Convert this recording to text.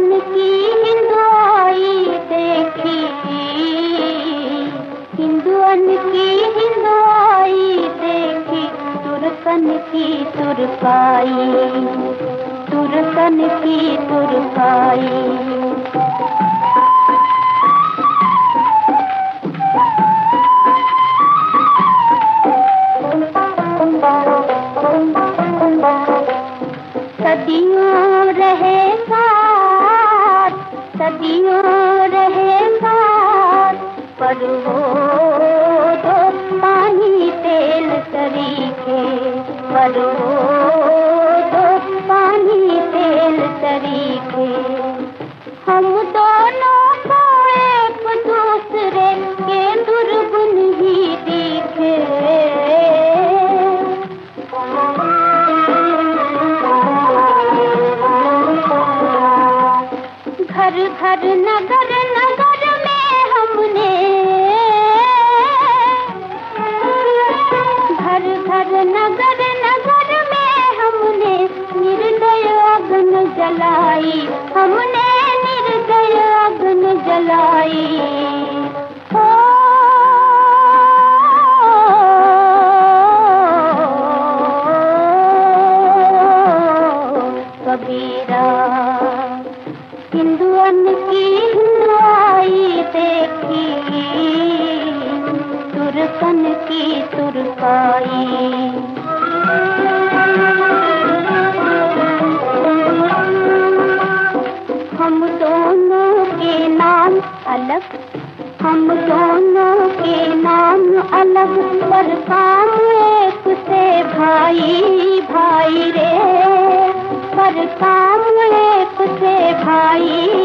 बचपन की हिंदुआई देखी। हिंदुअन की हिंदुआई देखी। तुरकन की तुरपाई तुरकन की तुरपाई तो पानी तेल तरीके पर वो तो पानी तेल तरीके हम दोनों को एक दूसरे के दुर्गुण ही दिखे घर घर नगर नगर जलाई। हमने निर्दय अग्न जलाई। कबीरा हिंदुअन की हिंदुआई देखी। तुरसन की तुरपाई अलग। हम दोनों के नाम अलग, पर काम एक से भाई भाई रे। पर काम एक से भाई